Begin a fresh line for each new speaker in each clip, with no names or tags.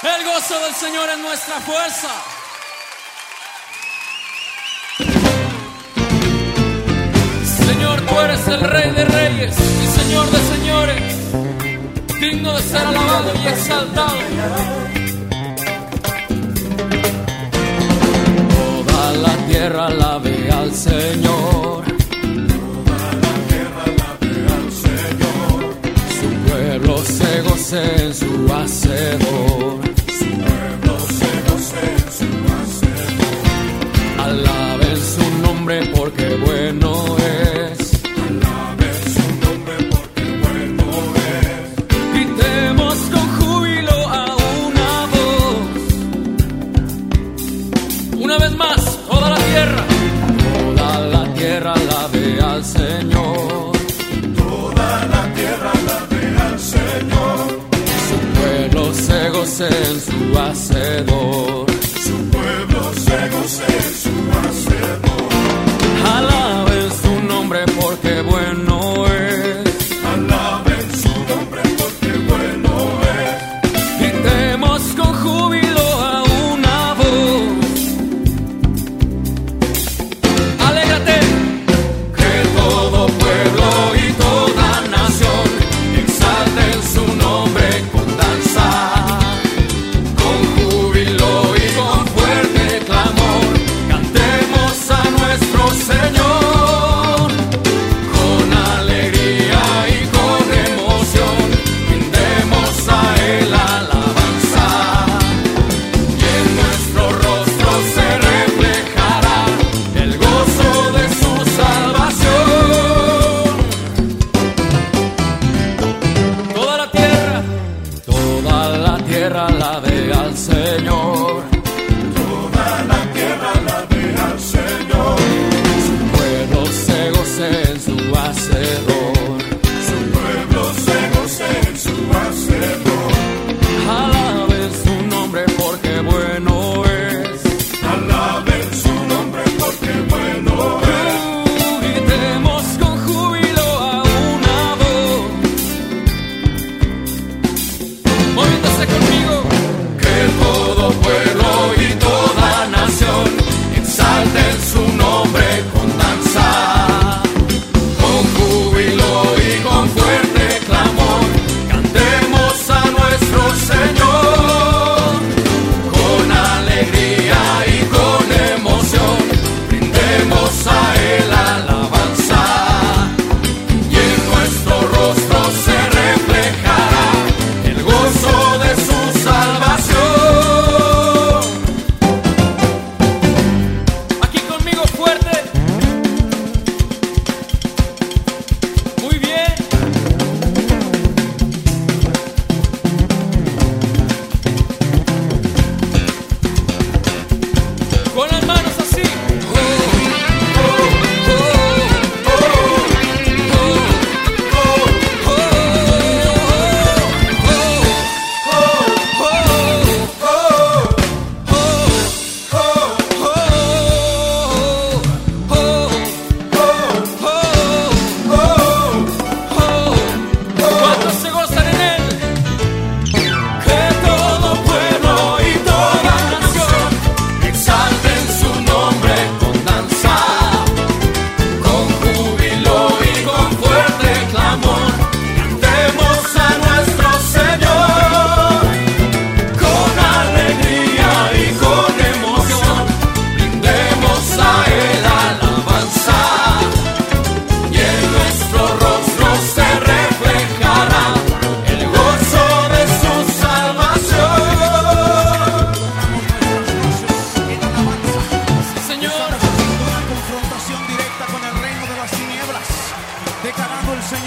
El gozo del Señor es nuestra fuerza. Señor, tú eres el Rey de Reyes y Señor de Señores, digno de ser alabado y exaltado. Toda la tierra alabe al Señor. Toda la tierra alabe al Señor. Su pueblo se goce en su hacedor. en su hacedor.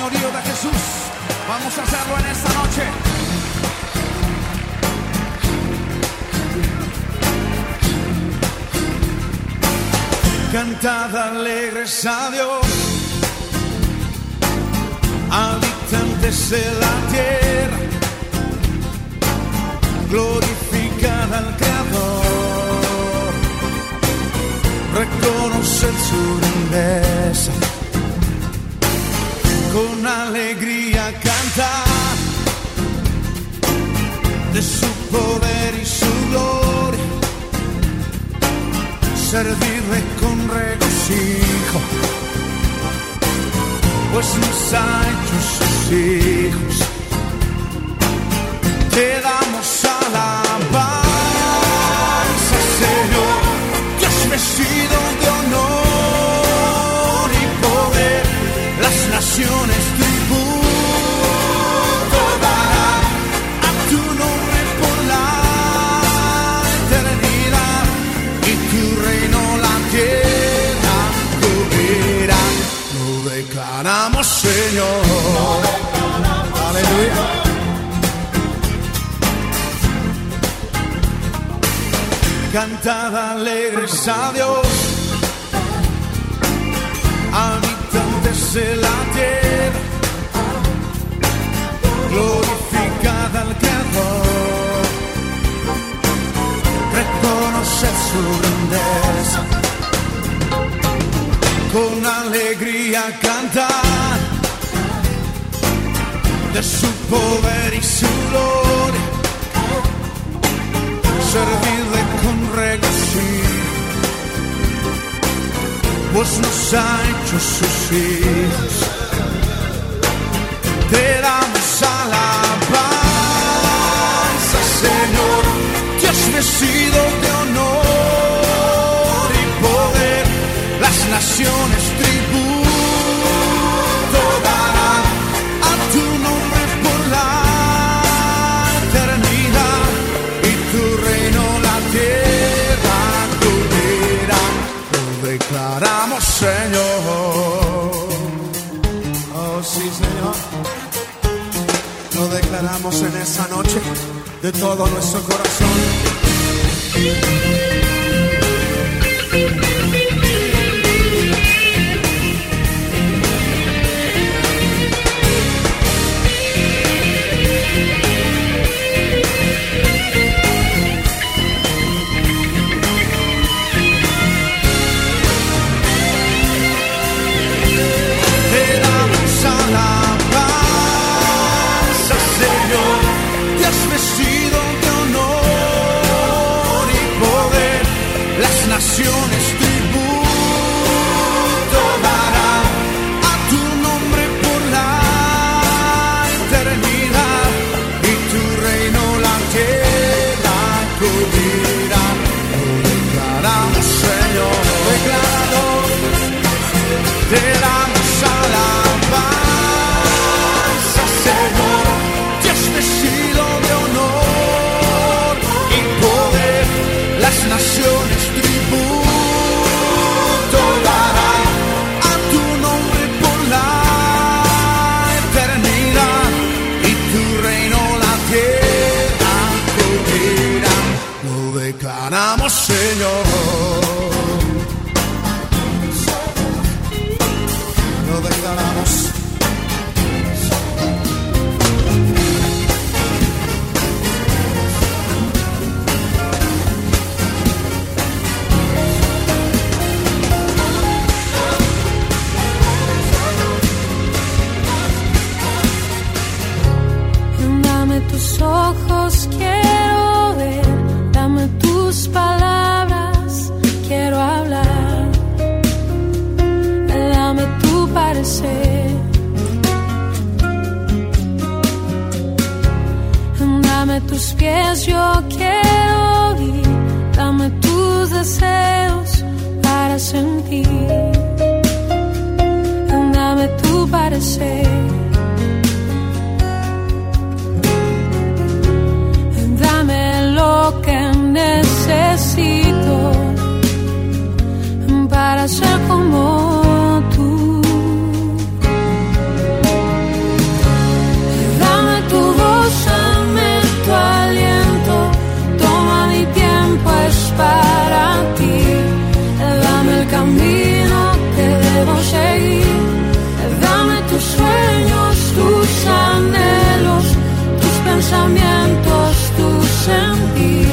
señorío de Jesús. Vamos a hacerlo en esta noche. Cantad alegres a Dios, habitantes de la tierra, glorificad al Creador, reconoced su grandeza con alegría canta de su poder y su gloria. Servirle con regocijo, pues nos ha hecho hijos. Te damos alabanza, Señor, que has sido Señor. Aleluya. Cantad alegres a Dios, habitantes de la tierra, glorificad al Creador, reconoced su grandeza, con alegría cantar de su poder y su gloria. Servirle con regocijo, pues nos ha hecho sus hijos. Te damos alabanza, Señor, Dios vestido de honor y poder, las naciones tributo de todo nuestro corazón. olvidar. Declaramos, Señor.
pensamientos, tu sentir.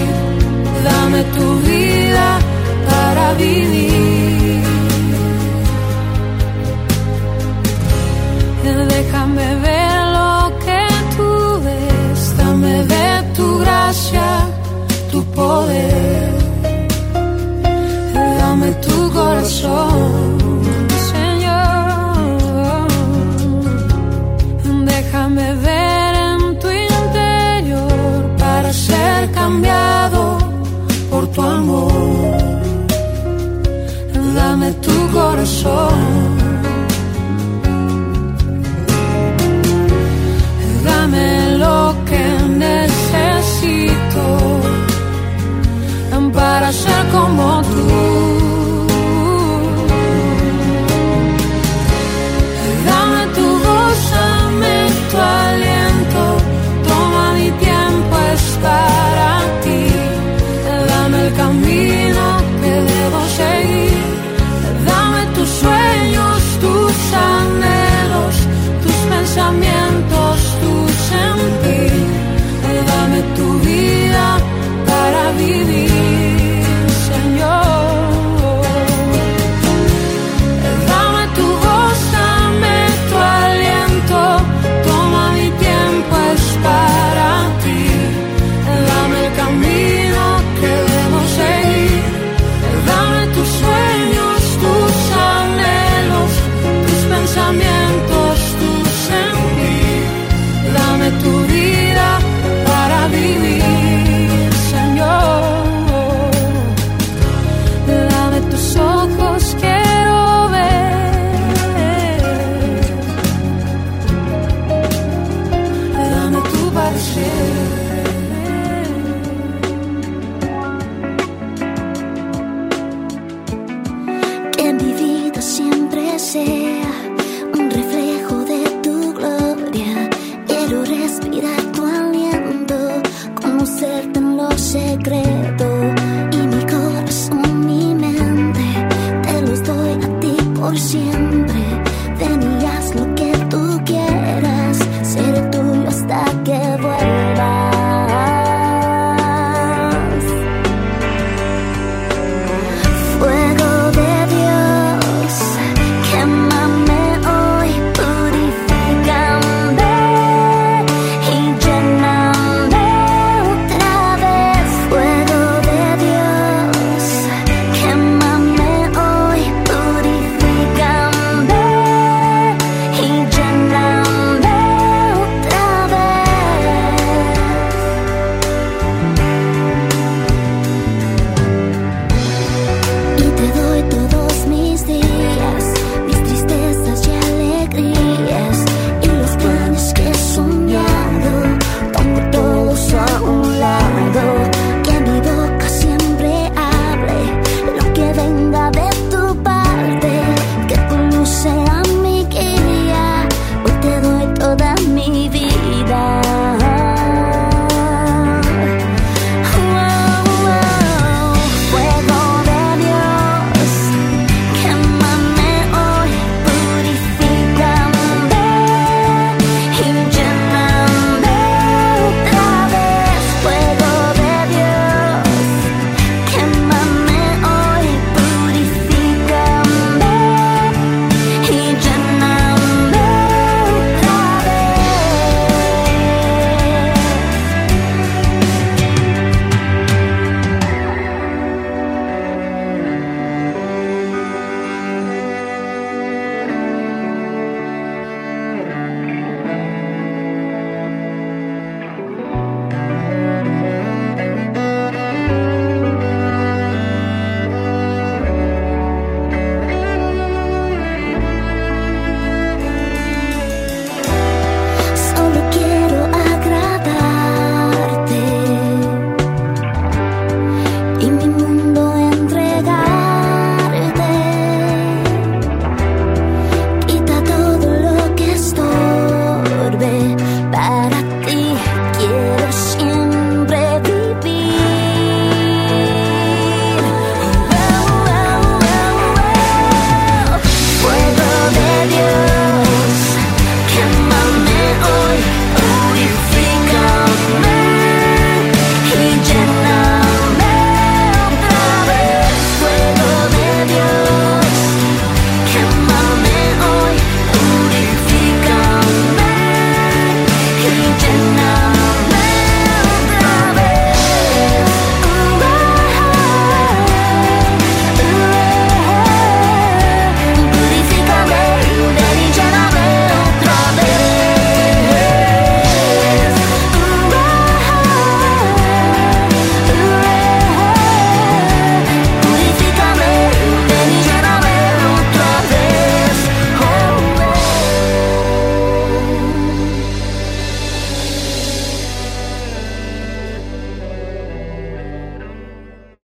Dame tu vida para vivir. Déjame ver lo que tú ves. Dame de tu gracia, tu poder. Dame tu corazón.